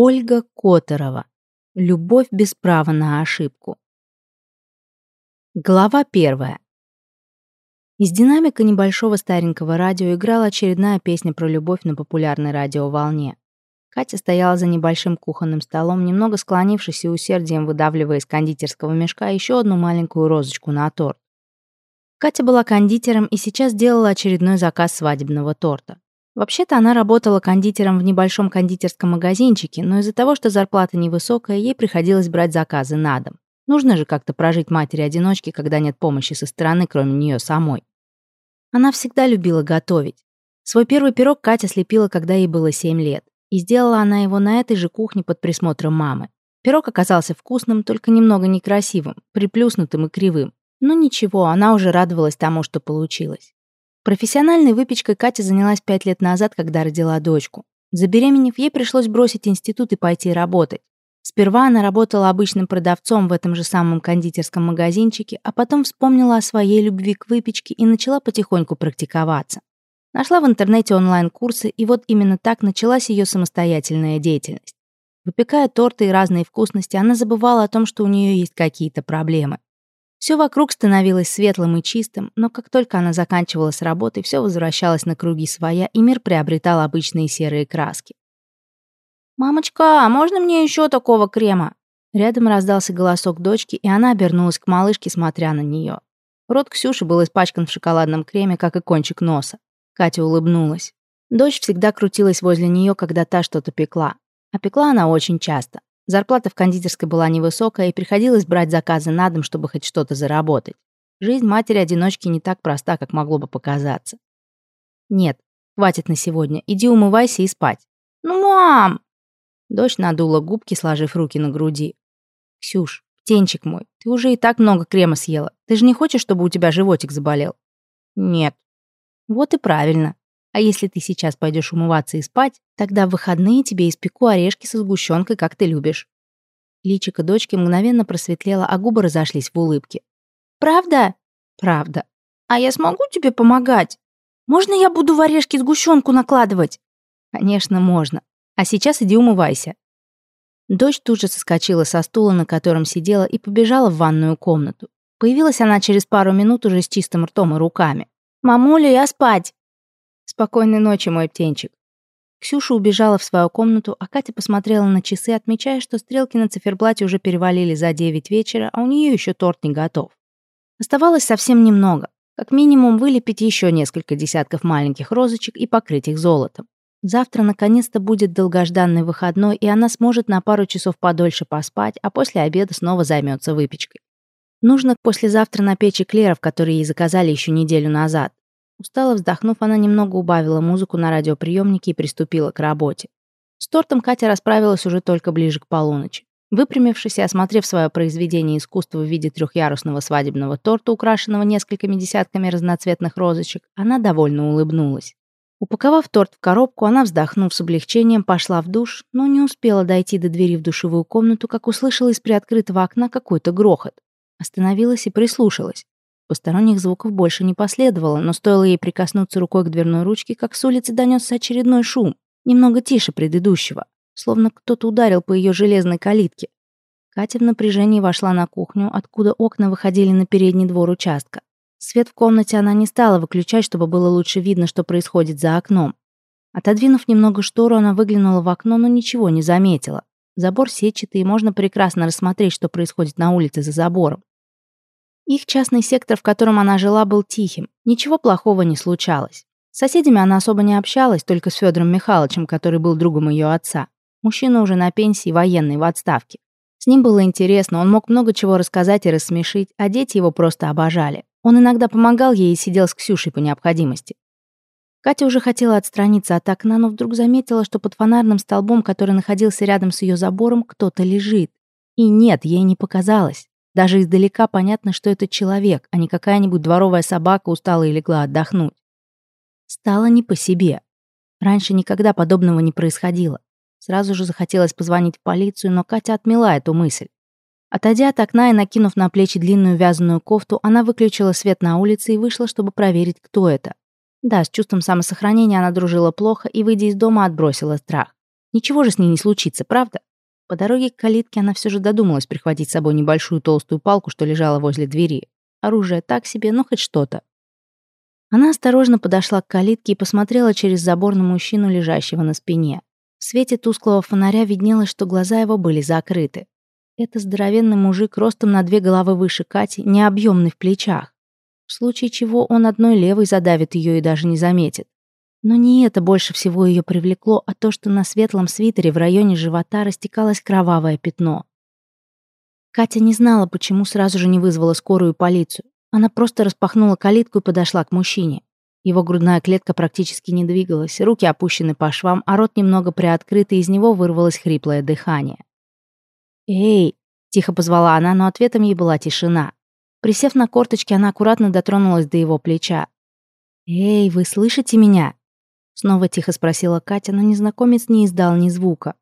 Ольга Которова. Любовь без права на ошибку. Глава первая. Из динамика небольшого старенького радио играла очередная песня про любовь на популярной радиоволне. Катя стояла за небольшим кухонным столом, немного склонившись и усердием выдавливая из кондитерского мешка еще одну маленькую розочку на торт. Катя была кондитером и сейчас делала очередной заказ свадебного торта. Вообще-то она работала кондитером в небольшом кондитерском магазинчике, но из-за того, что зарплата невысокая, ей приходилось брать заказы на дом. Нужно же как-то прожить матери-одиночки, когда нет помощи со стороны, кроме нее самой. Она всегда любила готовить. Свой первый пирог Катя слепила, когда ей было 7 лет. И сделала она его на этой же кухне под присмотром мамы. Пирог оказался вкусным, только немного некрасивым, приплюснутым и кривым. Но ничего, она уже радовалась тому, что получилось. Профессиональной выпечкой Катя занялась пять лет назад, когда родила дочку. Забеременев, ей пришлось бросить институт и пойти работать. Сперва она работала обычным продавцом в этом же самом кондитерском магазинчике, а потом вспомнила о своей любви к выпечке и начала потихоньку практиковаться. Нашла в интернете онлайн-курсы, и вот именно так началась ее самостоятельная деятельность. Выпекая торты и разные вкусности, она забывала о том, что у нее есть какие-то проблемы. Все вокруг становилось светлым и чистым, но как только она заканчивала с работой, все возвращалось на круги своя, и мир приобретал обычные серые краски. «Мамочка, а можно мне еще такого крема?» Рядом раздался голосок дочки, и она обернулась к малышке, смотря на нее. Рот Ксюши был испачкан в шоколадном креме, как и кончик носа. Катя улыбнулась. Дочь всегда крутилась возле нее, когда та что-то пекла. А пекла она очень часто. Зарплата в кондитерской была невысокая, и приходилось брать заказы на дом, чтобы хоть что-то заработать. Жизнь матери-одиночки не так проста, как могло бы показаться. «Нет, хватит на сегодня. Иди умывайся и спать». «Ну, мам!» Дочь надула губки, сложив руки на груди. «Ксюш, птенчик мой, ты уже и так много крема съела. Ты же не хочешь, чтобы у тебя животик заболел?» «Нет». «Вот и правильно. А если ты сейчас пойдешь умываться и спать, тогда в выходные тебе испеку орешки со сгущенкой, как ты любишь». Личико дочки мгновенно просветлело, а губы разошлись в улыбке. «Правда?» «Правда. А я смогу тебе помогать? Можно я буду в орешки сгущенку накладывать?» «Конечно, можно. А сейчас иди умывайся». Дочь тут же соскочила со стула, на котором сидела, и побежала в ванную комнату. Появилась она через пару минут уже с чистым ртом и руками. «Мамуля, я спать!» «Спокойной ночи, мой птенчик». Ксюша убежала в свою комнату, а Катя посмотрела на часы, отмечая, что стрелки на циферблате уже перевалили за 9 вечера, а у нее еще торт не готов. Оставалось совсем немного. Как минимум вылепить еще несколько десятков маленьких розочек и покрыть их золотом. Завтра наконец-то будет долгожданный выходной, и она сможет на пару часов подольше поспать, а после обеда снова займется выпечкой. Нужно послезавтра напечь эклеров, которые ей заказали еще неделю назад. Устало вздохнув, она немного убавила музыку на радиоприемнике и приступила к работе. С тортом Катя расправилась уже только ближе к полуночи. Выпрямившись и осмотрев свое произведение искусства в виде трехъярусного свадебного торта, украшенного несколькими десятками разноцветных розочек, она довольно улыбнулась. Упаковав торт в коробку, она, вздохнув с облегчением, пошла в душ, но не успела дойти до двери в душевую комнату, как услышала из приоткрытого окна какой-то грохот. Остановилась и прислушалась. Посторонних звуков больше не последовало, но стоило ей прикоснуться рукой к дверной ручке, как с улицы донесся очередной шум, немного тише предыдущего, словно кто-то ударил по ее железной калитке. Катя в напряжении вошла на кухню, откуда окна выходили на передний двор участка. Свет в комнате она не стала выключать, чтобы было лучше видно, что происходит за окном. Отодвинув немного штору, она выглянула в окно, но ничего не заметила. Забор сетчатый, и можно прекрасно рассмотреть, что происходит на улице за забором. Их частный сектор, в котором она жила, был тихим. Ничего плохого не случалось. С соседями она особо не общалась, только с Федором Михайловичем, который был другом ее отца. Мужчина уже на пенсии, военный, в отставке. С ним было интересно, он мог много чего рассказать и рассмешить, а дети его просто обожали. Он иногда помогал ей и сидел с Ксюшей по необходимости. Катя уже хотела отстраниться от окна, но вдруг заметила, что под фонарным столбом, который находился рядом с ее забором, кто-то лежит. И нет, ей не показалось. Даже издалека понятно, что это человек, а не какая-нибудь дворовая собака устала и легла отдохнуть. Стало не по себе. Раньше никогда подобного не происходило. Сразу же захотелось позвонить в полицию, но Катя отмела эту мысль. Отойдя от окна и накинув на плечи длинную вязаную кофту, она выключила свет на улице и вышла, чтобы проверить, кто это. Да, с чувством самосохранения она дружила плохо и, выйдя из дома, отбросила страх. Ничего же с ней не случится, правда? По дороге к калитке она все же додумалась прихватить с собой небольшую толстую палку, что лежала возле двери. Оружие так себе, но хоть что-то. Она осторожно подошла к калитке и посмотрела через забор на мужчину, лежащего на спине. В свете тусклого фонаря виднелось, что глаза его были закрыты. Это здоровенный мужик ростом на две головы выше Кати, необъемный в плечах. В случае чего он одной левой задавит ее и даже не заметит. Но не это больше всего ее привлекло, а то, что на светлом свитере в районе живота растекалось кровавое пятно. Катя не знала, почему сразу же не вызвала скорую полицию. Она просто распахнула калитку и подошла к мужчине. Его грудная клетка практически не двигалась, руки опущены по швам, а рот немного приоткрыт, и из него вырвалось хриплое дыхание. «Эй!» — тихо позвала она, но ответом ей была тишина. Присев на корточки, она аккуратно дотронулась до его плеча. «Эй, вы слышите меня?» Снова тихо спросила Катя, но незнакомец не издал ни звука.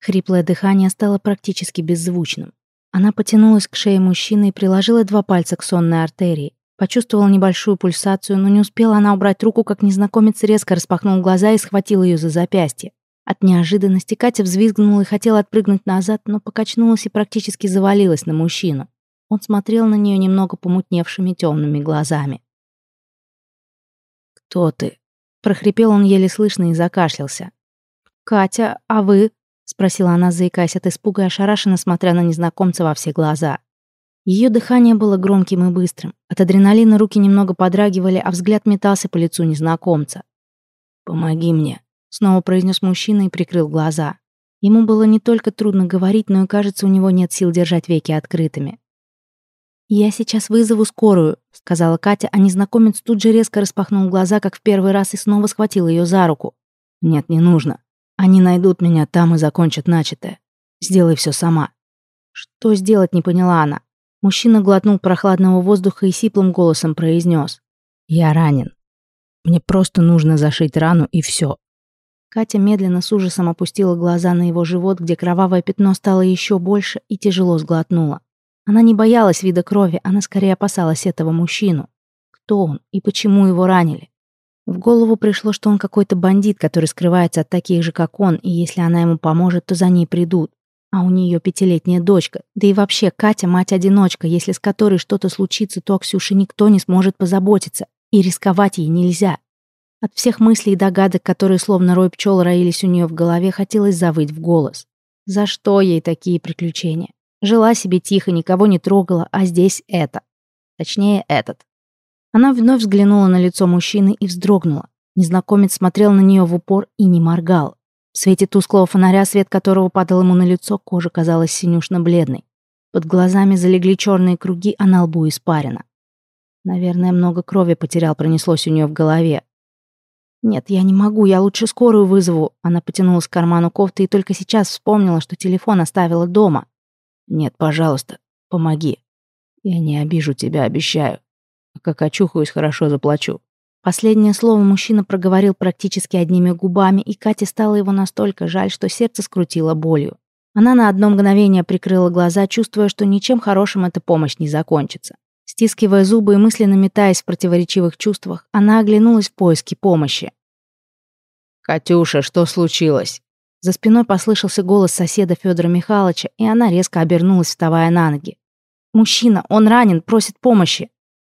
Хриплое дыхание стало практически беззвучным. Она потянулась к шее мужчины и приложила два пальца к сонной артерии. Почувствовала небольшую пульсацию, но не успела она убрать руку, как незнакомец резко распахнул глаза и схватил ее за запястье. От неожиданности Катя взвизгнула и хотела отпрыгнуть назад, но покачнулась и практически завалилась на мужчину. Он смотрел на нее немного помутневшими темными глазами. «Кто ты?» — прохрипел он еле слышно и закашлялся. «Катя, а вы?» — спросила она, заикаясь от испуга и ошарашенно смотря на незнакомца во все глаза. Ее дыхание было громким и быстрым. От адреналина руки немного подрагивали, а взгляд метался по лицу незнакомца. «Помоги мне», — снова произнес мужчина и прикрыл глаза. Ему было не только трудно говорить, но и, кажется, у него нет сил держать веки открытыми. «Я сейчас вызову скорую», — сказала Катя, а незнакомец тут же резко распахнул глаза, как в первый раз, и снова схватил ее за руку. «Нет, не нужно. Они найдут меня там и закончат начатое. Сделай все сама». Что сделать, не поняла она. Мужчина глотнул прохладного воздуха и сиплым голосом произнес: «Я ранен. Мне просто нужно зашить рану и все. Катя медленно с ужасом опустила глаза на его живот, где кровавое пятно стало еще больше и тяжело сглотнула. Она не боялась вида крови, она скорее опасалась этого мужчину. Кто он и почему его ранили? В голову пришло, что он какой-то бандит, который скрывается от таких же, как он, и если она ему поможет, то за ней придут. А у нее пятилетняя дочка. Да и вообще, Катя мать-одиночка. Если с которой что-то случится, то о Ксюше никто не сможет позаботиться. И рисковать ей нельзя. От всех мыслей и догадок, которые словно рой пчел роились у нее в голове, хотелось завыть в голос. За что ей такие приключения? Жила себе тихо, никого не трогала, а здесь это. Точнее, этот. Она вновь взглянула на лицо мужчины и вздрогнула. Незнакомец смотрел на нее в упор и не моргал. В свете тусклого фонаря, свет которого падал ему на лицо, кожа казалась синюшно-бледной. Под глазами залегли черные круги, а на лбу испарина. Наверное, много крови потерял, пронеслось у нее в голове. «Нет, я не могу, я лучше скорую вызову». Она потянулась к карману кофты и только сейчас вспомнила, что телефон оставила дома. «Нет, пожалуйста, помоги. Я не обижу тебя, обещаю. А как очухаюсь, хорошо заплачу». Последнее слово мужчина проговорил практически одними губами, и Кате стало его настолько жаль, что сердце скрутило болью. Она на одно мгновение прикрыла глаза, чувствуя, что ничем хорошим эта помощь не закончится. Стискивая зубы и мысленно метаясь в противоречивых чувствах, она оглянулась в поиске помощи. «Катюша, что случилось?» За спиной послышался голос соседа Федора Михайловича, и она резко обернулась, вставая на ноги. «Мужчина, он ранен, просит помощи!»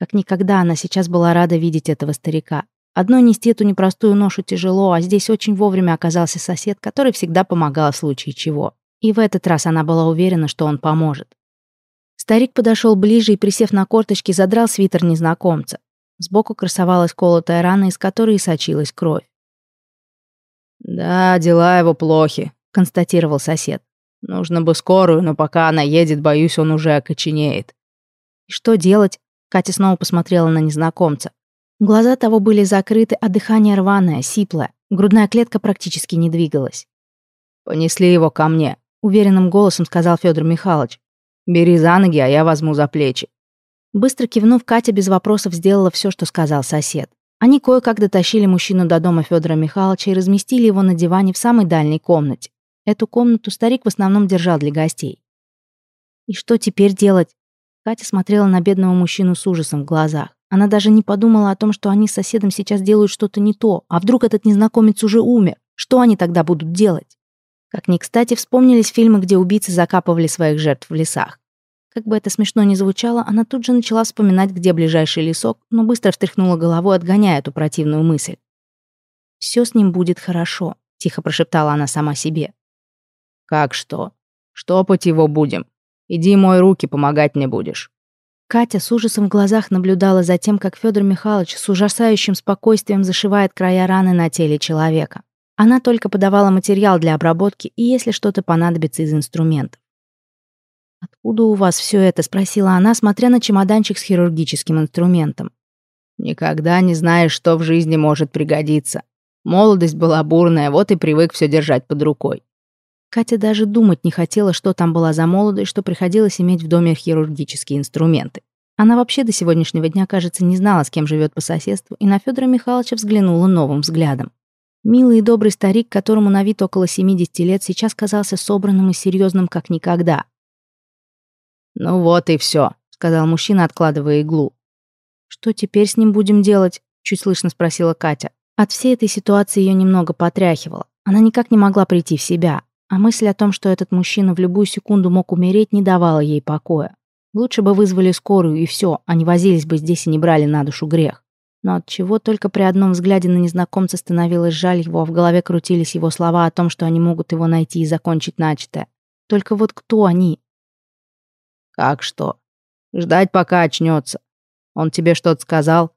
Как никогда она сейчас была рада видеть этого старика. Одной нести эту непростую ношу тяжело, а здесь очень вовремя оказался сосед, который всегда помогал в случае чего. И в этот раз она была уверена, что он поможет. Старик подошел ближе и, присев на корточки, задрал свитер незнакомца. Сбоку красовалась колотая рана, из которой сочилась кровь. «Да, дела его плохи», — констатировал сосед. «Нужно бы скорую, но пока она едет, боюсь, он уже окоченеет». «И что делать?» Катя снова посмотрела на незнакомца. Глаза того были закрыты, а дыхание рваное, сиплое. Грудная клетка практически не двигалась. «Понесли его ко мне», — уверенным голосом сказал Федор Михайлович. «Бери за ноги, а я возьму за плечи». Быстро кивнув, Катя без вопросов сделала все, что сказал сосед. Они кое-как дотащили мужчину до дома Федора Михайловича и разместили его на диване в самой дальней комнате. Эту комнату старик в основном держал для гостей. «И что теперь делать?» Катя смотрела на бедного мужчину с ужасом в глазах. Она даже не подумала о том, что они с соседом сейчас делают что-то не то. А вдруг этот незнакомец уже умер? Что они тогда будут делать? Как ни кстати вспомнились фильмы, где убийцы закапывали своих жертв в лесах. Как бы это смешно ни звучало, она тут же начала вспоминать, где ближайший лесок, но быстро встряхнула головой, отгоняя эту противную мысль. «Все с ним будет хорошо», — тихо прошептала она сама себе. «Как что? Штопать его будем. Иди мой руки, помогать мне будешь». Катя с ужасом в глазах наблюдала за тем, как Федор Михайлович с ужасающим спокойствием зашивает края раны на теле человека. Она только подавала материал для обработки и если что-то понадобится из инструментов. «Откуда у вас все это?» — спросила она, смотря на чемоданчик с хирургическим инструментом. «Никогда не знаешь, что в жизни может пригодиться. Молодость была бурная, вот и привык все держать под рукой». Катя даже думать не хотела, что там была за молодость, что приходилось иметь в доме хирургические инструменты. Она вообще до сегодняшнего дня, кажется, не знала, с кем живет по соседству, и на Федора Михайловича взглянула новым взглядом. Милый и добрый старик, которому на вид около 70 лет, сейчас казался собранным и серьезным как никогда. «Ну вот и все, сказал мужчина, откладывая иглу. «Что теперь с ним будем делать?» — чуть слышно спросила Катя. От всей этой ситуации ее немного потряхивало. Она никак не могла прийти в себя, а мысль о том, что этот мужчина в любую секунду мог умереть, не давала ей покоя. Лучше бы вызвали скорую и все, а не возились бы здесь и не брали на душу грех. Но от чего только при одном взгляде на незнакомца становилось жаль его, а в голове крутились его слова о том, что они могут его найти и закончить начатое. Только вот кто они? Как что? Ждать, пока очнется. Он тебе что-то сказал?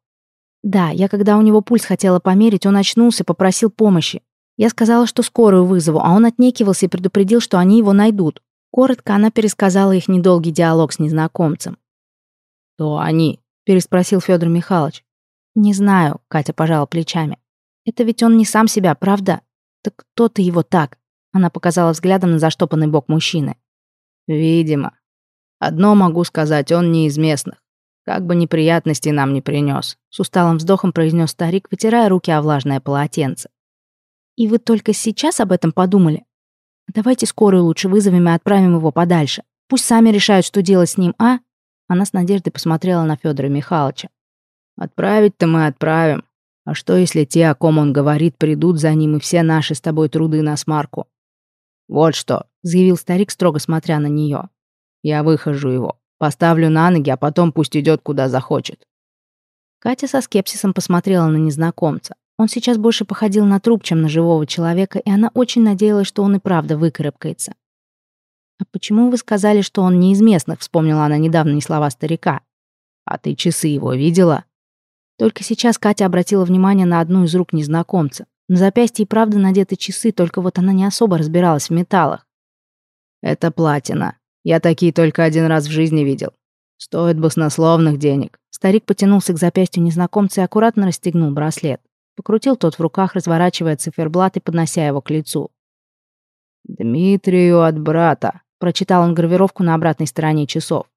Да, я когда у него пульс хотела померить, он очнулся, попросил помощи. Я сказала, что скорую вызову, а он отнекивался и предупредил, что они его найдут. Коротко она пересказала их недолгий диалог с незнакомцем. «Кто они?» — переспросил Федор Михайлович. «Не знаю», — Катя пожала плечами. «Это ведь он не сам себя, правда? Так кто ты его так?» Она показала взглядом на заштопанный бок мужчины. «Видимо», Одно могу сказать, он не из местных. Как бы неприятностей нам не принес. С усталым вздохом произнес старик, вытирая руки о влажное полотенце. И вы только сейчас об этом подумали? Давайте скорую лучше вызовем и отправим его подальше. Пусть сами решают, что делать с ним, а? Она с надеждой посмотрела на Федора Михайловича. Отправить-то мы отправим. А что, если те, о ком он говорит, придут за ним и все наши с тобой труды на смарку? Вот что, заявил старик, строго смотря на нее. Я выхожу его, поставлю на ноги, а потом пусть идет куда захочет. Катя со скепсисом посмотрела на незнакомца. Он сейчас больше походил на труп, чем на живого человека, и она очень надеялась, что он и правда выкарабкается. «А почему вы сказали, что он не из местных?» — вспомнила она недавние слова старика. «А ты часы его видела?» Только сейчас Катя обратила внимание на одну из рук незнакомца. На запястье и правда надеты часы, только вот она не особо разбиралась в металлах. «Это платина. Я такие только один раз в жизни видел. Стоит баснословных денег. Старик потянулся к запястью незнакомца и аккуратно расстегнул браслет. Покрутил тот в руках, разворачивая циферблат и поднося его к лицу. «Дмитрию от брата», — прочитал он гравировку на обратной стороне часов.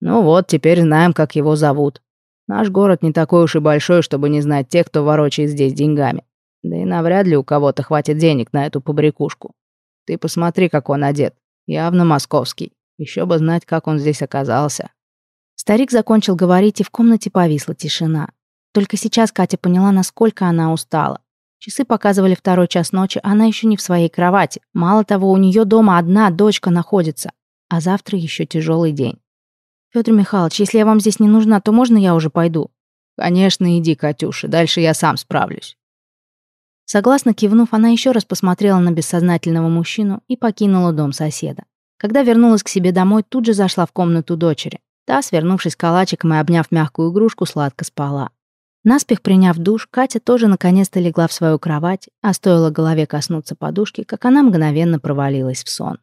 «Ну вот, теперь знаем, как его зовут. Наш город не такой уж и большой, чтобы не знать тех, кто ворочает здесь деньгами. Да и навряд ли у кого-то хватит денег на эту побрякушку. Ты посмотри, как он одет. Явно московский. Еще бы знать, как он здесь оказался. Старик закончил говорить, и в комнате повисла тишина. Только сейчас Катя поняла, насколько она устала. Часы показывали второй час ночи, а она еще не в своей кровати. Мало того, у нее дома одна дочка находится. А завтра еще тяжелый день. Федор Михайлович, если я вам здесь не нужна, то можно я уже пойду? Конечно, иди, Катюша, дальше я сам справлюсь. Согласно кивнув, она еще раз посмотрела на бессознательного мужчину и покинула дом соседа. Когда вернулась к себе домой, тут же зашла в комнату дочери. Та, свернувшись калачиком и обняв мягкую игрушку, сладко спала. Наспех приняв душ, Катя тоже наконец-то легла в свою кровать, а стоило голове коснуться подушки, как она мгновенно провалилась в сон.